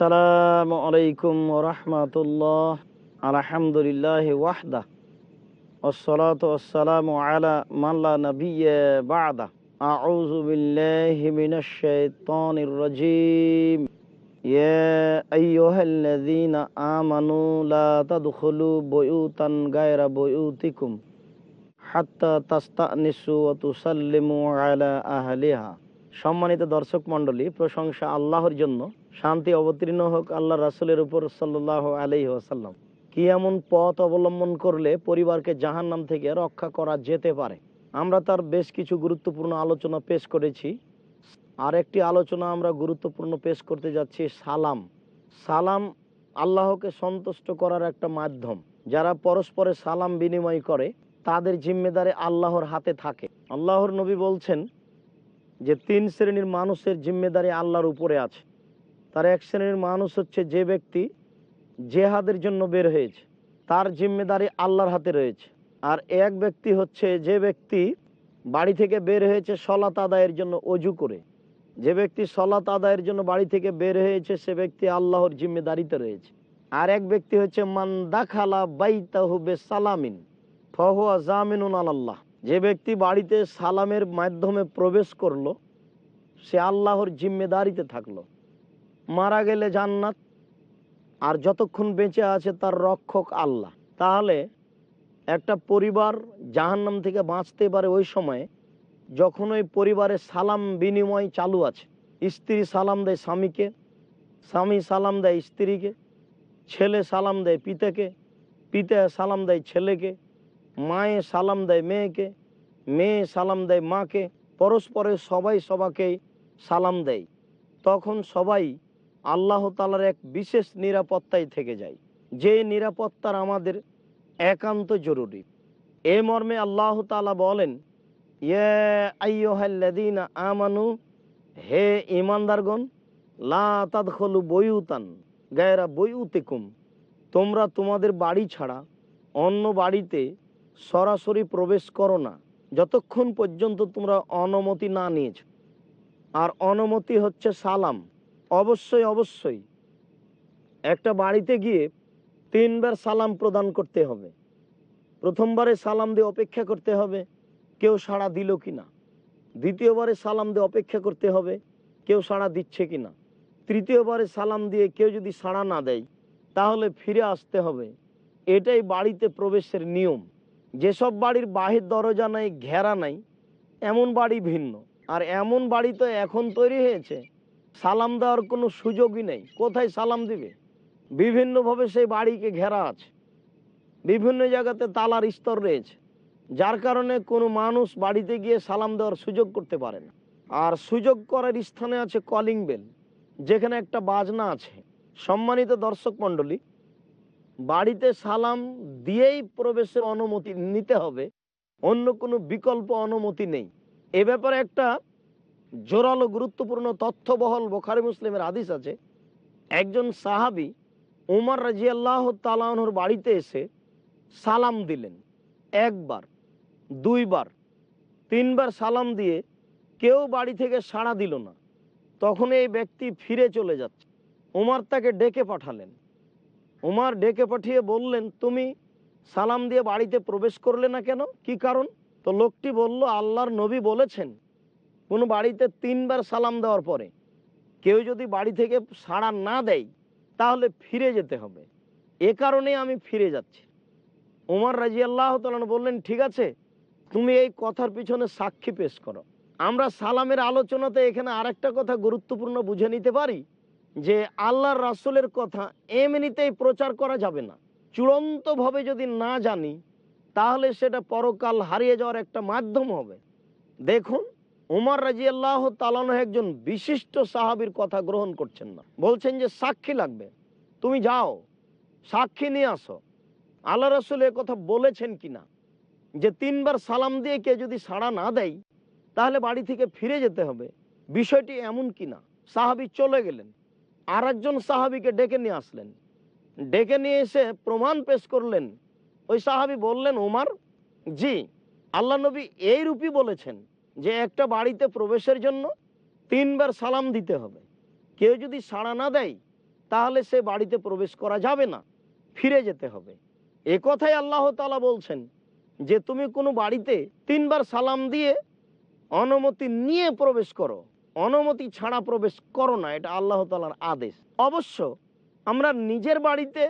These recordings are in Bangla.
আসসালামু আলাইকুম রহমতুল্লাহ আলহামদুলিল্লাহ ওয়াহদা والصلاة والسلام على من لا نبي بعده أعوذ بالله من الشيطان الرجيم يا أيها الذين آمنوا لا تدخلوا بيوتا غير بيوتكم حتى تستأنسوا وتسلموا على أهلها সম্মানিত দর্শক মণ্ডলী প্রশংসা আল্লাহর জন্য শান্তি অবতীর্ণ হোক আল্লাহ রাসুলের উপর সাল্লাহ আলহি আসাল্লাম কি এমন পথ অবলম্বন করলে পরিবারকে জাহান নাম থেকে রক্ষা করা যেতে পারে? আমরা তার বেশ কিছু গুরুত্বপূর্ণ আলোচনা পেশ করেছি। আর একটি আলোচনা আমরা গুরুত্বপূর্ণ পেশ করতে যাচ্ছি, সালাম। সালাম আল্লাহকে সন্তুষ্ট করার একটা মাধ্যম। যারা পরস্পরে সালাম বিনিময় করে, তাদের জিম্মেদারে আল্লাহর হাতে থাকে। আল্লাহর নবী বলছেন যে, তিন শ্রেণির মানুষের জিম্মেদারি আল্লাহর উপরে আছে। তার এক শ্রেণির মানুষ হচ্ছে যে ব্যক্তি জেহাদের জন্য বের হয়েছে, তার জিম্মেদারি আল্লাহর হাতে রয়েছে। আর এক ব্যক্তি হচ্ছে যে ব্যক্তি বাড়ি থেকে বের হয়েছে সলাত আদায়ের জন্য অজু করে। যে ব্যক্তি সলাত আদায়ের জন্য বাড়ি থেকে বের হয়েছে, সে ব্যক্তি আল্লাহর জিম্মেদারিতে রয়েছে। আর এক ব্যক্তি হচ্ছে মান্দাখালা বাইতাহুবে সালামিন ফহুয়া জামিনুন আল্লাহ যে ব্যক্তি বাড়িতে সালামের মাধ্যমে প্রবেশ করল, সে আল্লাহর জিম্মেদারিতে থাকল। মারা গেলে জান্নাত, আর যতক্ষণ বেঁচে আছে তার রক্ষক আল্লাহ। তাহলে একটা পরিবার জাহান্নাম থেকে বাঁচতে পারে ওই সময়ে, যখন ওই পরিবারে সালাম বিনিময় চালু আছে। স্ত্রী সালাম দেয় স্বামীকে, স্বামী সালাম দেয় স্ত্রীকে, ছেলে সালাম দেয় পিতাকে, পিতা সালাম দেয় ছেলেকে, মায়ে সালাম দেয় মেয়েকে, মেয়ে সালাম দেয় মাকে পরস্পরে সবাই সবাকে সালাম দেয়। তখন সবাই আল্লাহ তালার এক বিশেষ নিরাপত্তায় থেকে যায়। যে নিরাপত্তার আমাদের একান্ত জরুরি। এ মর্মে আল্লাহ তালা বলেন আমানু, হে ইমানদারগণ লা তাদখলু বইউতান গায়রা বইউতিকুম তোমরা তোমাদের বাড়ি ছাড়া অন্য বাড়িতে সরাসরি প্রবেশ করো না। যতক্ষণ পর্যন্ত তোমরা অনুমতি না নিয়েছ। আর অনুমতি হচ্ছে সালাম। অবশ্যই অবশ্যই। একটা বাড়িতে গিয়ে তিনবার সালাম প্রদান করতে হবে। প্রথমবারে সালাম দিয়ে অপেক্ষা করতে হবে, কেউ সাড়া দিল কি না দ্বিতীয়বারে সালাম দিয়ে অপেক্ষা করতে হবে, কেউ সাড়া দিচ্ছে কি না তৃতীয়বারে সালাম দিয়ে কেউ যদি সাড়া না দেয়, তাহলে ফিরে আসতে হবে। এটাই বাড়িতে প্রবেশের নিয়ম। যেসব বাড়ির বাহির দরজা নাই, ঘেরা নাই, এমন বাড়ি ভিন্ন। আর এমন বাড়ি তো এখন তৈরি হয়েছে সালাম দেওয়ার কোনো সুযোগই নেই। কোথায় সালাম দিবে? বিভিন্নভাবে সেই বাড়িকে ঘেরা আছে। বিভিন্ন জায়গাতে তালার স্তর রয়েছে। যার কারণে কোনো মানুষ বাড়িতে গিয়ে সালাম দেওয়ার সুযোগ করতে পারে না। আর সুযোগ করার স্থানে আছে কলিং বেল, যেখানে একটা বাজনা আছে। সম্মানিত দর্শক মণ্ডলী, বাড়িতে সালাম দিয়েই প্রবেশের অনুমতি নিতে হবে। অন্য কোনো বিকল্প অনুমতি নেই। এ ব্যাপারে একটা জোরালো গুরুত্বপূর্ণ তথ্যবহল বোখারি মুসলিমের আদিস আছে। একজন সাহাবি উমর রাজি আল্লাহ তালাহর বাড়িতে এসে সালাম দিলেন। একবার, দুইবার, তিনবার সালাম দিয়ে কেউ বাড়ি থেকে সাড়া দিল না। তখন এই ব্যক্তি ফিরে চলে যাচ্ছে। উমার তাকে ডেকে পাঠালেন। উমার ডেকে পাঠিয়ে বললেন, তুমি সালাম দিয়ে বাড়িতে প্রবেশ করলে না কেন? কি কারণ? তো লোকটি বলল, আল্লাহর নবী বলেছেন কোনো বাড়িতে তিনবার সালাম দেওয়ার পরে কেউ যদি বাড়ি থেকে সাড়া না দেয়, তাহলে ফিরে যেতে হবে। এ কারণে আমি ফিরে যাচ্ছি। উমার রাজি আল্লাহ তালন বললেন, ঠিক আছে, তুমি এই কথার পিছনে সাক্ষী পেশ করো। আমরা সালামের আলোচনাতে এখানে আরেকটা কথা গুরুত্বপূর্ণ বুঝে নিতে পারি, যে আল্লাহর রাসুলের কথা এমনিতেই প্রচার করা যাবে না। চূড়ান্তভাবে যদি না জানি, তাহলে সেটা পরকাল হারিয়ে যাওয়ার একটা মাধ্যম হবে। দেখুন উমর রাজি আল্লাহ তালানো একজন বিশিষ্ট সাহাবীর কথা গ্রহণ করছেন না। বলছেন যে, সাক্ষী লাগবে। তুমি যাও। সাক্ষী নিয়ে আসো। আল্লাহ রসুল কথা বলেছেন কিনা যে, তিনবার সালাম দিয়ে কে যদি সাড়া না দেয়, তাহলে বাড়ি থেকে ফিরে যেতে হবে। বিষয়টি এমন কিনা সাহাবি চলে গেলেন। আর একজন সাহাবিকে ডেকে নিয়ে আসলেন। ডেকে নিয়ে এসে প্রমাণ পেশ করলেন। ওই সাহাবি বললেন ওমার জি, আল্লাহ নবী এই রূপই বলেছেন। যে একটা বাড়িতে প্রবেশের জন্য তিনবার সালাম দিতে হবে। কেউ যদি সাড়া না দেয়, তাহলে সে বাড়িতে প্রবেশ করা যাবে না, ফিরে যেতে হবে। এ কথাই আল্লাহ তালা বলছেন যে, তুমি কোনো বাড়িতে তিনবার সালাম দিয়ে অনুমতি নিয়ে প্রবেশ করো, অনুমতি ছাড়া প্রবেশ করো না, এটা আল্লাহ তালার আদেশ। অবশ্য আমরা নিজের বাড়িতে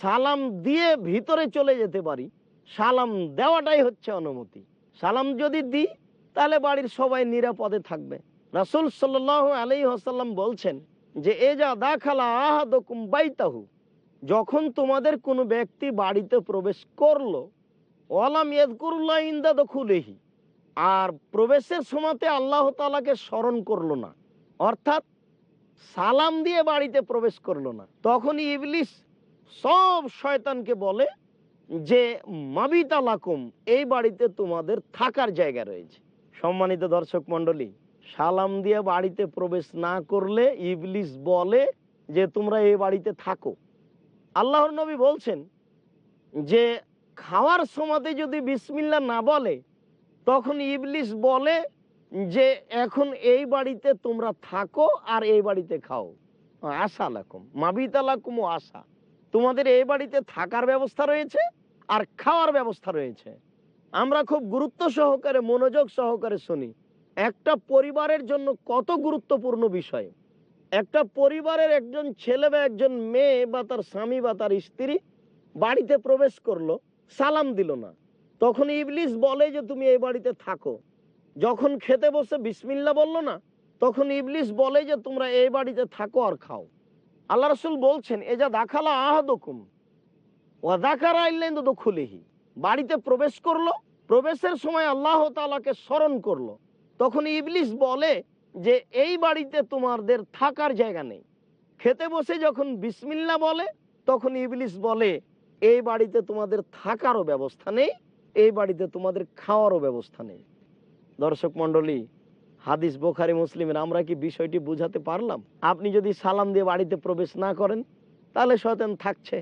সালাম দিয়ে ভিতরে চলে যেতে পারি, সালাম দেওয়াটাই হচ্ছে অনুমতি। সালাম যদি দিই তাহলে বাড়ির সবাই নিরাপদে থাকবে। রাসুল সাল্লাহ আলী আসাল্লাম বলছেন যে, এ যা দাখালা আহাদকুম বাইতাহু, যখন তোমাদের কোনো ব্যক্তি বাড়িতে প্রবেশ করল, ওয়ালাম ইয়াদকুরুল্লাহ ইন্দা দখুলেহি, আর প্রবেশের সময়তে আল্লাহ তালাকে স্মরণ করল না, অর্থাৎ সালাম দিয়ে বাড়িতে প্রবেশ করল না, তখন ইবলিস সব শয়তানকে বলে যে মাবিতালাকুম এই বাড়িতে তোমাদের থাকার জায়গা রয়েছে। সম্মানিত দর্শক মণ্ডলী, সালাম দিয়ে বাড়িতে প্রবেশ না করলে ইবলিস বলে যে তোমরা এই বাড়িতে থাকো। আল্লাহর নবী বলছেন যে, খাওয়ার সময়তে যদি বিসমিল্লা না বলে, তখন ইবলিস বলে যে, এখন এই বাড়িতে তোমরা থাকো আর এই বাড়িতে খাও। আশা লাকুম, মাবিতা লাকুম ও আশা। তোমাদের এই বাড়িতে থাকার ব্যবস্থা রয়েছে আর খাওয়ার ব্যবস্থা রয়েছে। আমরা খুব গুরুত্ব সহকারে, মনোযোগ সহকারে শুনি। একটা পরিবারের জন্য কত গুরুত্বপূর্ণ বিষয়। একটা পরিবারের একজন ছেলে বা একজন মেয়ে বা তার স্বামী বা তার স্ত্রী বাড়িতে প্রবেশ করল, সালাম দিল না। তখন ইবলিস বলে যে, তুমি এই বাড়িতে থাকো। যখন খেতে বসে বিসমিল্লা বলল না, তখন ইবলিস বলে যে, তোমরা এই বাড়িতে থাকো আর খাও। আল্লাহ রসুল বলছেন এ যা দাখালা আহাদকুম ও দাখারা তো খুলিহি বাড়িতে প্রবেশ করল, প্রবেশের সময় আল্লাহ তালাকে স্মরণ করল। তখন ইবলিস বলে যে, এই বাড়িতে তোমাদের থাকার জায়গা নেই। খেতে বসে যখন বিসমিল্লা বলে, তখন ইবলিস বলে, এই বাড়িতে তোমাদের থাকারও ব্যবস্থা নেই, এই বাড়িতে তোমাদের খাওয়ারও ব্যবস্থা নেই। দর্শক মন্ডলী হাদিস বোখারি মুসলিমের আমরা কি বিষয়টি বুঝাতে পারলাম? আপনি যদি সালাম দিয়ে বাড়িতে প্রবেশ না করেন, তাহলে শয়তান থাকছে।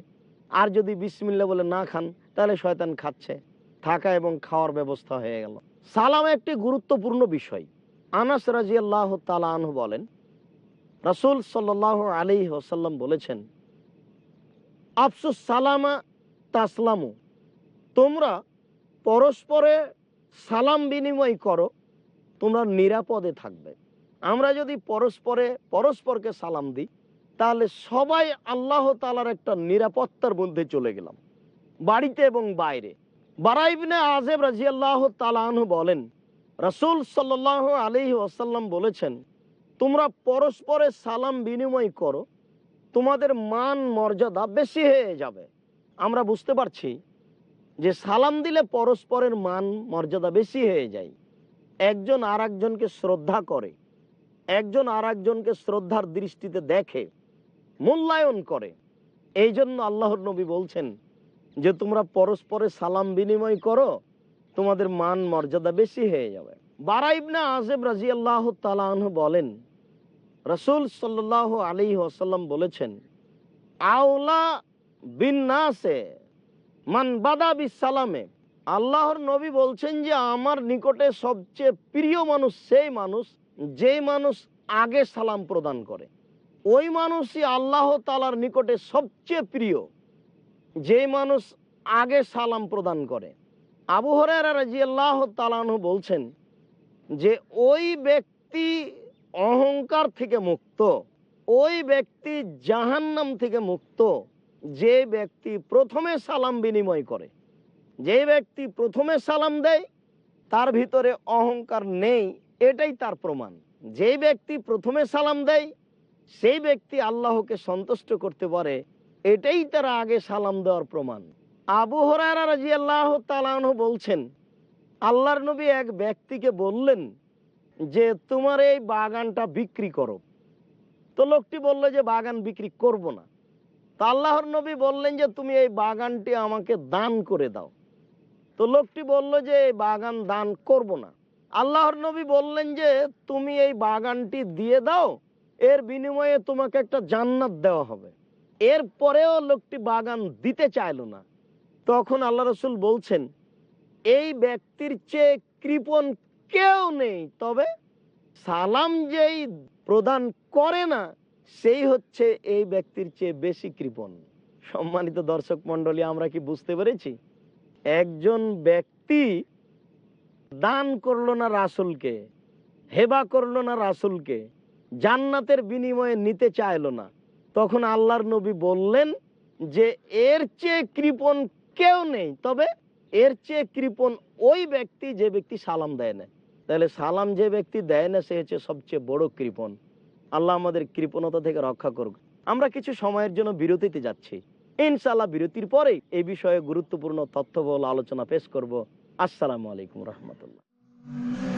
আর যদি বিসমিল্লা বলে না খান তাহলে শয়তান খাচ্ছে। থাকা এবং খাওয়ার ব্যবস্থা হয়ে গেল। সালাম একটি গুরুত্বপূর্ণ বিষয়। আনাস রাজি আল্লাহ তালাহ বলেন, রাসুল সাল্লাহ আলী ওসাল্লাম বলেছেন আফসুস সালামা তাসলামু, তোমরা পরস্পরে সালাম বিনিময় করো, তোমরা নিরাপদে থাকবে। আমরা যদি পরস্পরে, পরস্পরকে সালাম দিই, তাহলে সবাই আল্লাহ তালার একটা নিরাপত্তার মধ্যে চলে গেলাম। বাড়িতে এবং বাইরে। বারাইবনে আজেব রাজি আল্লাহ তালাহ বলেন, রাসুল সাল্লাহ আলী ওসাল্লাম বলেছেন, তোমরা পরস্পরে সালাম বিনিময় করো, তোমাদের মান মর্যাদা বেশি হয়ে যাবে। আমরা বুঝতে পারছি যে সালাম দিলে পরস্পরের মান মর্যাদা বেশি হয়ে যায়। একজন আর একজনকে শ্রদ্ধা করে, একজন আর একজনকে শ্রদ্ধার দৃষ্টিতে দেখে, মূল্যায়ন করে। এই জন্য আল্লাহর নবী বলছেন যে তোমরা পরস্পরে সালাম বিনিময় করো, তোমাদের মান মর্যাদা বেশি হয়ে যাবে। বারাইবনা আজেব রাজি আল্লাহ তালাহ বলেন, রসুল সাল্লাহ আলী আসাল্লাম বলেছেন, আওলা বিন্নাসে মান বাদা বিসালামে আল্লাহর নবী বলছেন যে, আমার নিকটে সবচেয়ে প্রিয় মানুষ সেই মানুষ, যেই মানুষ আগে সালাম প্রদান করে। ওই মানুষই আল্লাহ তালার নিকটে সবচেয়ে প্রিয়। যে মানুষ আগে সালাম প্রদান করে। আবু হরারা তালানহ বলছেন যে, ওই ব্যক্তি অহংকার থেকে মুক্ত, ওই ব্যক্তি জাহান্নাম থেকে মুক্ত, যে ব্যক্তি প্রথমে সালাম বিনিময় করে। যে ব্যক্তি প্রথমে সালাম দেয়, তার ভিতরে অহংকার নেই, এটাই তার প্রমাণ। যে ব্যক্তি প্রথমে সালাম দেয়, সেই ব্যক্তি আল্লাহকে সন্তুষ্ট করতে পারে এটাই তারা আগে সালাম দেওয়ার প্রমাণ। আবু হরারা তালাহ বলছেন, আল্লাহর নবী এক ব্যক্তিকে বললেন যে, তোমার এই বাগানটা বিক্রি করো। তো লোকটি বলল যে, বাগান বিক্রি করব না। তো আল্লাহর নবী বললেন যে, তুমি এই বাগানটি আমাকে দান করে দাও। তো লোকটি বলল যে, এই বাগান দান করব না। আল্লাহর নবী বললেন যে, তুমি এই বাগানটি দিয়ে দাও, এর বিনিময়ে তোমাকে একটা জান্নাত দেওয়া হবে। এর পরেও লোকটি বাগান দিতে চাইলো না। তখন আল্লাহ রসুল বলছেন, এই ব্যক্তির চেয়ে কৃপণ কেউ নেই, তবে সালাম যেই প্রদান করে না, সেই হচ্ছে এই ব্যক্তির চেয়ে বেশি কৃপণ সম্মানিত দর্শক মন্ডলী আমরা কি বুঝতে পেরেছি? একজন ব্যক্তি দান করল না রাসুলকে, হেবা করল না রাসুলকে, জান্নাতের বিনিময়ে নিতে চাইলো না। তখন আল্লাহর নবী বললেন যে, এর চেয়ে কৃপণ কেউ নেই। তবে এর চেয়ে কৃপণ ওই ব্যক্তি যে ব্যক্তি সালাম দেয় না। তাহলে সালাম যে ব্যক্তি দেয় না, সে হচ্ছে সবচেয়ে বড় কৃপণ। আল্লাহ আমাদের কৃপণতা থেকে রক্ষা করুক। আমরা কিছু সময়ের জন্য বিরতিতে যাচ্ছি। ইনশাল্লাহ বিরতির পরে এই বিষয়ে গুরুত্বপূর্ণ তথ্যবল আলোচনা পেশ করব। আসসালামু আলাইকুম রহমতুল্লাহ।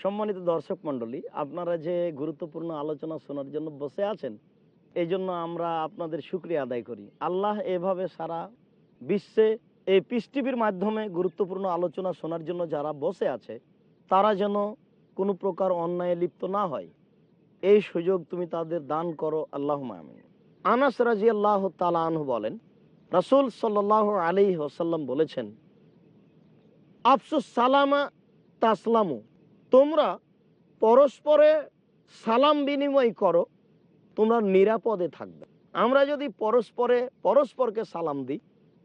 সম্মানিত দর্শক মণ্ডলী, আপনারা যে গুরুত্বপূর্ণ আলোচনা শোনার জন্য বসে আছেন এই জন্য আমরা আপনাদের শুক্রিয়া আদায় করি। আল্লাহ এভাবে সারা বিশ্বে এই পিস টিভির মাধ্যমে গুরুত্বপূর্ণ আলোচনা শোনার জন্য যারা বসে আছে, তারা যেন কোনো প্রকার অন্যায়ে লিপ্ত না হয়। এই সুযোগ তুমি তাদের দান করো আল্লাহ আমিন। আনাস রাজি আল্লাহ তালাহ বলেন, রাসুল সাল্লাহ আলী ওসাল্লাম বলেছেন, আফসুস সালামা তাসলামু। তোমরা পরস্পরে সালাম বিনিময় করো, তোমরা নিরাপদে থাকবে। আমরা যদি পরস্পরে, পরস্পরকে সালাম দিই,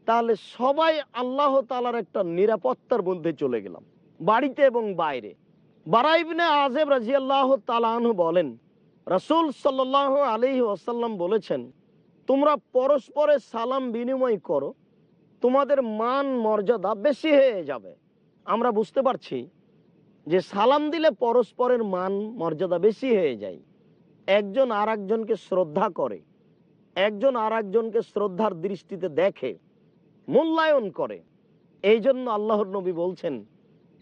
তাহলে সবাই আল্লাহ তালার একটা নিরাপত্তার মধ্যে চলে গেলাম, বাড়িতে এবং বাইরে। বারাইবনে আজেব রাজিয়াল্লাহ তালাহ বলেন, রসুল সাল্লাহ আলী ওসাল্লাম বলেছেন, তোমরা পরস্পরে সালাম বিনিময় করো, তোমাদের মান মর্যাদা বেশি হয়ে যাবে। আমরা বুঝতে পারছি যে সালাম দিলে পরস্পরের মান, মর্যাদা বেশি হয়ে যায়। একজন আর একজনকে শ্রদ্ধা করে, একজন আর একজনকে শ্রদ্ধার দৃষ্টিতে দেখে, মূল্যায়ন করে। এই জন্য আল্লাহর নবী বলছেন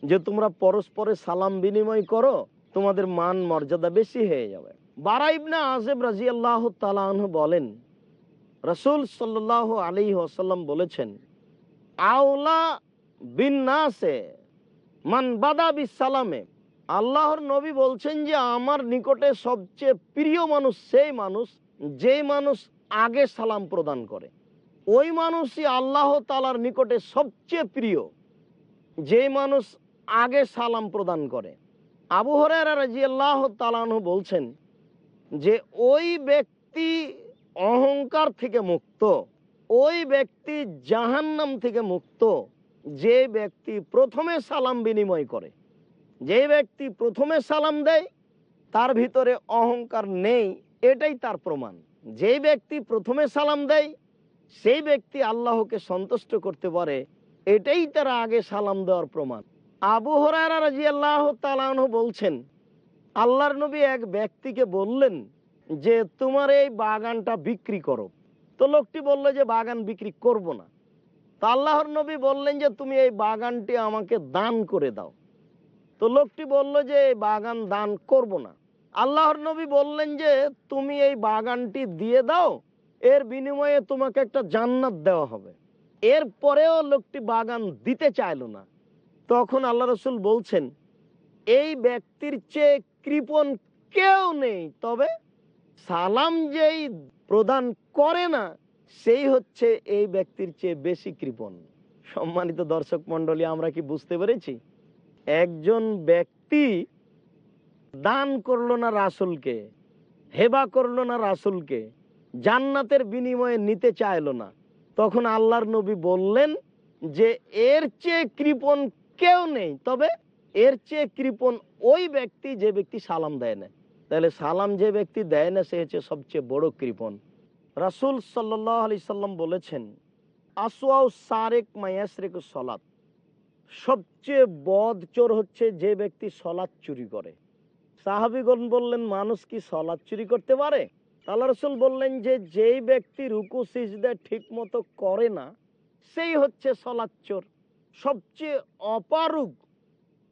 যে, তোমরা পরস্পরে সালাম বিনিময় করো, তোমাদের মান, মর্যাদা বেশি হয়ে যাবে। বারাইবনা আজেব রাজি আল্লাহ তালাহ বলেন, রসুল সাল্লাহ আলী আসাল্লাম বলেছেন, আওলা বিন্নাসে মান বাদা সালামে আল্লাহর নবী বলছেন যে, আমার নিকটে সবচেয়ে প্রিয় মানুষ সেই মানুষ, যেই মানুষ আগে সালাম প্রদান করে। ওই মানুষই আল্লাহ তালার নিকটে সবচেয়ে প্রিয় যে মানুষ আগে সালাম প্রদান করে। আবু হরেরা আল্লাহ তালানহ বলছেন যে, ওই ব্যক্তি অহংকার থেকে মুক্ত, ওই ব্যক্তি জাহান্নাম থেকে মুক্ত যে ব্যক্তি প্রথমে সালাম বিনিময় করে, যে ব্যক্তি প্রথমে সালাম দেয়, তার ভিতরে অহংকার নেই, এটাই তার প্রমাণ। যে ব্যক্তি প্রথমে সালাম দেয়, সেই ব্যক্তি আল্লাহকে সন্তুষ্ট করতে পারে, এটাই তারা আগে সালাম দেওয়ার প্রমাণ। আবু হরারা রাজি আল্লাহ তালাহ বলছেন, আল্লাহর নবী এক ব্যক্তিকে বললেন যে, তোমার এই বাগানটা বিক্রি করো। তো লোকটি বলল যে, বাগান বিক্রি করব না। তো আল্লাহর নবী বললেন যে, তুমি এই বাগানটি আমাকে দান করে দাও। তো লোকটি বলল যে, এই বাগান দান করব না। আল্লাহর নবী বললেন যে, তুমি এই বাগানটি দিয়ে দাও, এর বিনিময়ে তোমাকে একটা জান্নাত দেওয়া হবে। এর পরেও লোকটি বাগান দিতে চাইলো না। তখন আল্লাহ রসুল বলছেন, এই ব্যক্তির চেয়ে কৃপণ কেউ নেই, তবে সালাম যেই প্রদান করে না সেই হচ্ছে এই ব্যক্তির চেয়ে বেশি কৃপণ। সম্মানিত দর্শক মন্ডলী আমরা কি বুঝতে পেরেছি? একজন ব্যক্তি দান করল না রাসুলকে, হেবা করল না রাসুলকে, জান্নাতের বিনিময়ে নিতে চাইলো না। তখন আল্লাহর নবী বললেন যে, এর চেয়ে কৃপণ কেউ নেই। তবে এর চেয়ে কৃপণ ওই ব্যক্তি যে ব্যক্তি সালাম দেয় না। তাহলে সালাম যে ব্যক্তি দেয় না, সে হচ্ছে সবচেয়ে বড় কৃপণ। রাসুল সাল্লাহ আলি সাল্লাম বলেছেন আসোয়াউ সারেক মায়াসরেক সলাত সবচেয়ে বদ চোর হচ্ছে যে ব্যক্তি সলাৎ চুরি করে। সাহাবিগণ বললেন, মানুষ কি সলাৎ চুরি করতে পারে? আল্লাহ রসুল বললেন যে, যেই ব্যক্তি রুকু, সিজদা ঠিক মতো করে না, সেই হচ্ছে সলাৎ চোর। সবচেয়ে অপারুগ,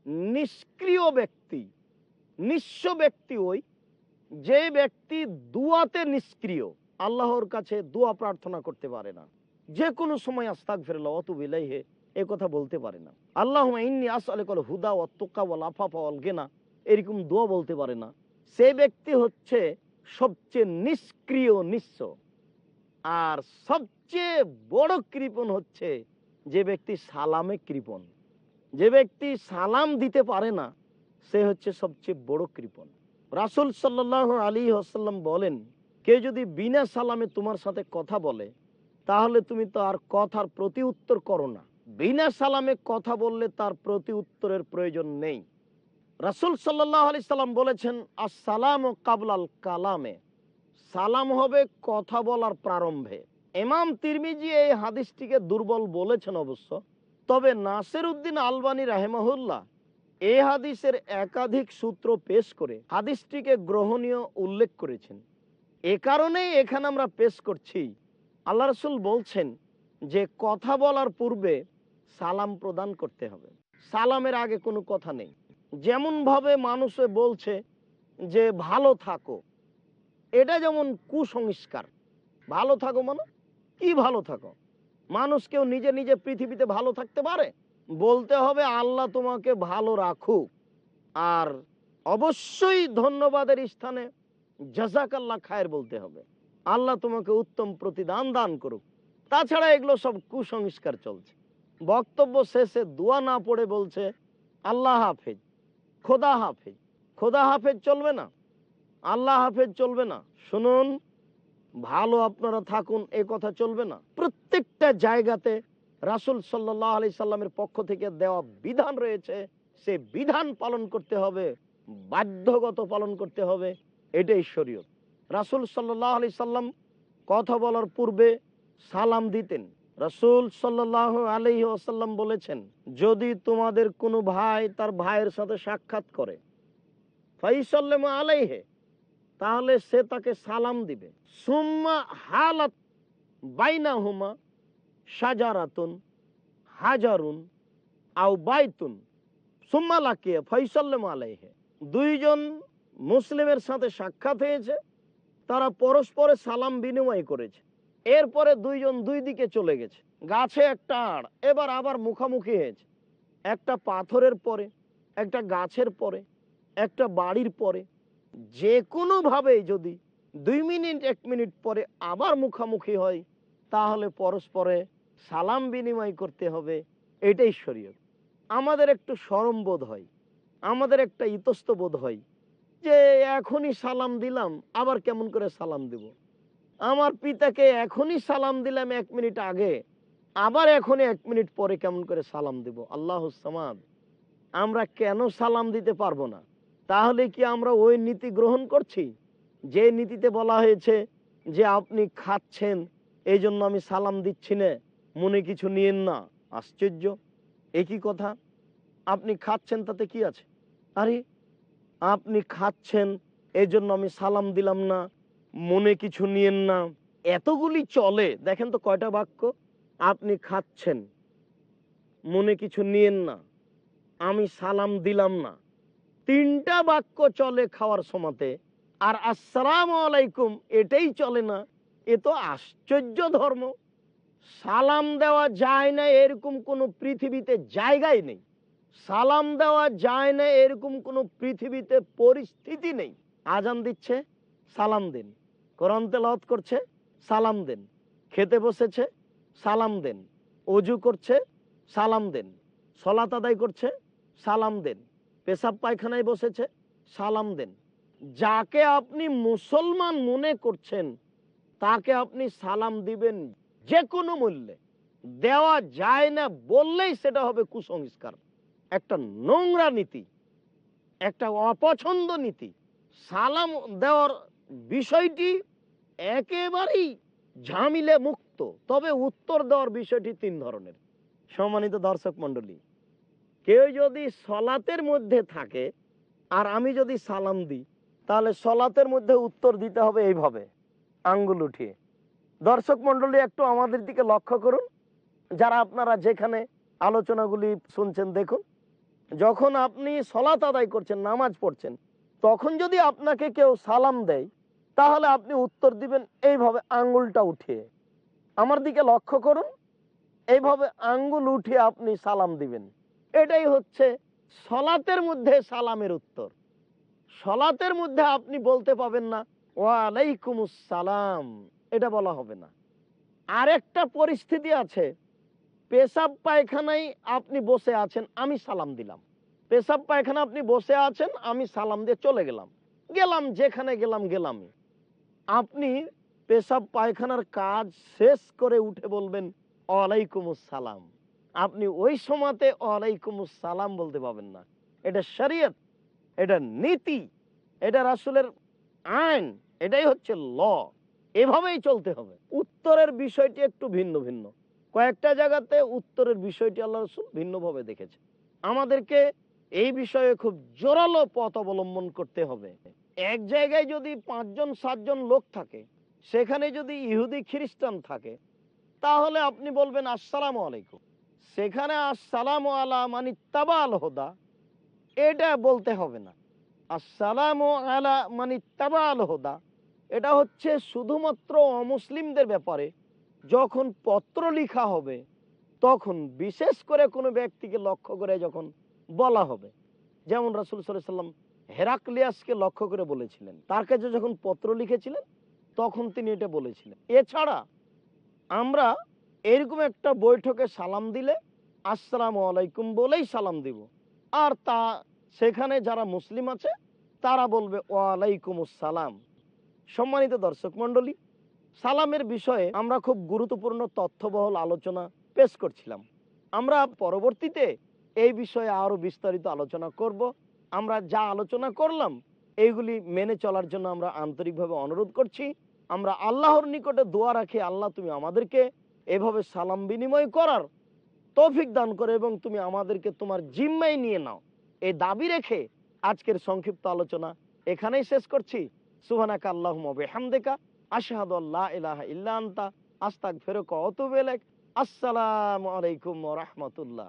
নিষ্ক্রিয় ব্যক্তি, নিঃস্ব ব্যক্তি ওই যে ব্যক্তি দুয়াতে নিষ্ক্রিয়। আল্লাহর কাছে দোয়া প্রার্থনা করতে পারে না। যে কোনো সময় আস্তাক ফেরল অত বিলাই হে এ কথা বলতে পারে না। আল্লাহ ইন্নি আসলে কল হুদা ও তোকা ওয়াল আফাফা ওয়াল গেনা, এরকম দোয়া বলতে পারে না। সে ব্যক্তি হচ্ছে সবচেয়ে নিষ্ক্রিয়, নিঃস্ব। আর সবচেয়ে বড় কৃপণ হচ্ছে যে ব্যক্তি সালামে কৃপণ। যে ব্যক্তি সালাম দিতে পারে না, সে হচ্ছে সবচেয়ে বড় কৃপণ। রাসুল সাল্লাহ আলী আসাল্লাম বলেন কেউ যদি বিনা সালামে তোমার সাথে কথা বলে, তাহলে তুমি তো আর কথার প্রতি উত্তর করো না। বিনা সালামে কথা বললে তার প্রতি উত্তরের প্রয়োজন নেই। রাসুল সাল্লাহ সাল্লাম বলেছেন, আসসালাম ও কাবলাল কালামে। সালাম হবে কথা বলার প্রারম্ভে। এমাম তিরমিজি এই হাদিসটিকে দুর্বল বলেছেন অবশ্য। তবে নাসের উদ্দিন আলবানী রাহেমাহুল্লাহ এ হাদিসের একাধিক সূত্র পেশ করে হাদিসটিকে গ্রহণীয় উল্লেখ করেছেন। এ কারণেই এখানে আমরা পেশ করছি, আল্লাহ রসুল বলছেন যে কথা বলার পূর্বে সালাম প্রদান করতে হবে। সালামের আগে কোনো কথা নেই। যেমন ভাবে মানুষে বলছে যে ভালো থাকো, এটা যেমন কুসংস্কার। ভালো থাকো মানে কি ভালো থাকো? মানুষ কেউ নিজে নিজে পৃথিবীতে ভালো থাকতে পারে? বলতে হবে আল্লাহ তোমাকে ভালো রাখুক। আর অবশ্যই ধন্যবাদের স্থানে জাজাকাল্লা খায়ের বলতে হবে। আল্লাহ তোমাকে উত্তম প্রতিদান দান করুক। তাছাড়া এগুলো সব কুসংস্কার চলছে। বক্তব্য শেষে দোয়া না পড়ে বলছে, আল্লাহ হাফেজ, খোদা হাফেজ। খোদা হাফেজ চলবে না? আল্লাহ হাফেজ চলবে না? শুনুন, ভালো আপনারা থাকুন, এ কথা চলবে না। প্রত্যেকটা জায়গাতে রাসুল সাল্লাহ আলি সাল্লামের পক্ষ থেকে দেওয়া বিধান রয়েছে, সে বিধান পালন করতে হবে, বাধ্যগত পালন করতে হবে। এটাই শরীয়ত রাসুল সাল্লাহ আলি সাল্লাম কথা বলার পূর্বে সালাম দিতেন। রাসুল সাল্লাহ আলহি আসাল্লাম বলেছেন, যদি তোমাদের কোনো ভাই তার ভাইয়ের সাথে সাক্ষাৎ করে, ফাইসাল্লাম আলাইহে তাহলে সে তাকে সালাম দিবে। সুম্মা হালাত বাইনা হুমা সাজারাতুন হাজারুন আও বাইতুন, সুম্মা লাকিয়ে ফৈসাল্লাম আলাইহে। দুইজন মুসলিমের সাথে সাক্ষাৎ হয়েছে, তারা পরস্পরে সালাম বিনিময় করেছে। এরপরে দুইজন দুই দিকে চলে গেছে। গাছে একটা আড়, এবার আবার মুখামুখি হয়েছে। একটা পাথরের পরে, একটা গাছের পরে, একটা বাড়ির পরে, যে কোনোভাবেই যদি দুই মিনিট, এক মিনিট পরে আবার মুখামুখি হয়, তাহলে পরস্পরে সালাম বিনিময় করতে হবে, এটাই শরীয়ত। আমাদের একটু সরম বোধ হয়, আমাদের একটা ইতস্ত বোধ হয়। যে এখনই সালাম দিলাম, আবার কেমন করে সালাম দেব? আমার পিতাকে এখনই সালাম দিলাম এক মিনিট আগে, আবার এখনই এক মিনিট পরে কেমন করে সালাম দেব? আল্লাহ সামাদ, আমরা কেন সালাম দিতে পারব না? তাহলে কি আমরা ওই নীতি গ্রহণ করছি? যে নীতিতে বলা হয়েছে যে আপনি খাচ্ছেন এই জন্য আমি সালাম দিচ্ছি না, মনে কিছু নিয়েন না। আশ্চর্য, একই কথা। আপনি খাচ্ছেন তাতে কি আছে? আরে আপনি খাচ্ছেন এই জন্য আমি সালাম দিলাম না, মনে কিছু নিয়েন না। এতগুলি চলে, দেখেন তো কয়টা বাক্য, আপনি খাচ্ছেন, মনে কিছু নিয়েন না, আমি সালাম দিলাম না। তিনটা বাক্য চলে খাওয়ার সময়তে, আর আসসালাম আলাইকুম, এটাই চলে না, এ তো আশ্চর্য ধর্ম। সালাম দেওয়া যায় না, এরকম কোনো পৃথিবীতে জায়গায় নেই। সালাম দেওয়া যায় না, এরকম কোনো পৃথিবীতে পরিস্থিতি নেই। আজান দিচ্ছে, সালাম দেন। কোরআন তেলাওয়াত করছে, সালাম দেন। খেতে বসেছে, সালাম দেন। অজু করছে, সালাম দেন। সলাত আদায় করছে, সালাম দেন। পেশাব পায়খানায় বসেছে, সালাম দেন। যাকে আপনি মুসলমান মনে করছেন, তাকে আপনি সালাম দিবেন যে কোনো মূল্যে। দেওয়া যায় না বললেই সেটা হবে কুসংস্কার। একটা নোংরা নীতি, একটা অপছন্দ নীতি, সালাম দেওয়ার বিষয়টি একেবারেই ঝামিলে মুক্ত। তবে উত্তর দেওয়ার বিষয়টি তিন ধরনের। সম্মানিত দর্শক মন্ডলী কেউ যদি সলাতের মধ্যে থাকে, আর আমি যদি সালাম দিই, তাহলে সলাতের মধ্যে উত্তর দিতে হবে এইভাবে, আঙ্গুল উঠিয়ে। দর্শক মন্ডলী একটু আমাদের দিকে লক্ষ্য করুন। যারা আপনারা যেখানে আলোচনাগুলি শুনছেন, দেখুন। যখন আপনি সলাত আদায় করছেন, নামাজ পড়ছেন, তখন যদি আপনাকে কেউ সালাম দেয়, তাহলে আপনি উত্তর দিবেন, এইভাবে আঙ্গুলটা উঠিয়ে। আমার দিকে লক্ষ্য করুন, এইভাবে আঙ্গুল উঠিয়ে আপনি সালাম দিবেন। এটাই হচ্ছে সলাতের মধ্যে সালামের উত্তর। সলাতের মধ্যে আপনি বলতে পাবেন না ওয়ালাইকুম সালাম। এটা বলা হবে না। আরেকটা পরিস্থিতি আছে পেশাব পায়খানায় আপনি বসে আছেন, আমি সালাম দিলাম। পেশাব পায়খানা আপনি বসে আছেন, আমি সালাম দিয়ে চলে গেলাম। গেলাম, যেখানে গেলাম, গেলামই। আপনি পেশাব পায়খানার কাজ শেষ করে উঠে বলবেন ওয়ালাইকুম সালাম আপনি ওই সময়তে ওয়ালাইকুম সালাম বলতে পাবেন না। এটা শরীয়ত, এটা নীতি, এটা রাসুলের আইন, এটাই হচ্ছে ল। এভাবেই চলতে হবে। উত্তরের বিষয়টি একটু ভিন্ন ভিন্ন। কয়েকটা জায়গাতে উত্তরের বিষয়টি আল্লাহ রসুল ভিন্নভাবে দেখেছে। আমাদেরকে এই বিষয়ে খুব জোরালো পথ অবলম্বন করতে হবে। এক জায়গায় যদি পাঁচজন, সাতজন লোক থাকে, সেখানে যদি ইহুদি, খ্রিস্টান থাকে, তাহলে আপনি বলবেন, আসসালাম আলাইকুম। সেখানে আসসালাম আলা মানে তাবাল হোদা। এটা বলতে হবে না। আসসালাম আলা মানে তাবাল হোদা। এটা হচ্ছে শুধুমাত্র অমুসলিমদের ব্যাপারে যখন পত্র লিখা হবে, তখন বিশেষ করে কোনো ব্যক্তিকে লক্ষ্য করে যখন বলা হবে, যেমন রাসুল সাল্লাহ সাল্লাম হেরাক্লিয়াসকে লক্ষ্য করে বলেছিলেন। তার কাছে যখন পত্র লিখেছিলেন, তখন তিনি এটা বলেছিলেন। এছাড়া আমরা এরকম একটা বৈঠকে সালাম দিলে আসসালামু আলাইকুম বলেই সালাম দিব। আর তা সেখানে যারা মুসলিম আছে, তারা বলবে ওয়ালাইকুম সালাম। সম্মানিত দর্শক মণ্ডলী সালামের বিষয়ে আমরা খুব গুরুত্বপূর্ণ তথ্যবহল আলোচনা পেশ করছিলাম। আমরা পরবর্তীতে এই বিষয়ে আরও বিস্তারিত আলোচনা করব। আমরা যা আলোচনা করলাম, এইগুলি মেনে চলার জন্য আমরা আন্তরিকভাবে অনুরোধ করছি। আমরা আল্লাহর নিকটে দোয়া রাখি, আল্লাহ তুমি আমাদেরকে এভাবে সালাম বিনিময় করার তৌফিক দান করে এবং তুমি আমাদেরকে তোমার জিম্মায় নিয়ে নাও। এই দাবি রেখে আজকের সংক্ষিপ্ত আলোচনা এখানেই শেষ করছি। সুহানাকা আল্লাহ হামদেকা আশহাদু আল্লাহ ইলাহা ইল্লা আস্তাক ফেরক অতুবেলেক আসসালামু আলাইকুম রাহমাতুল্লাহ।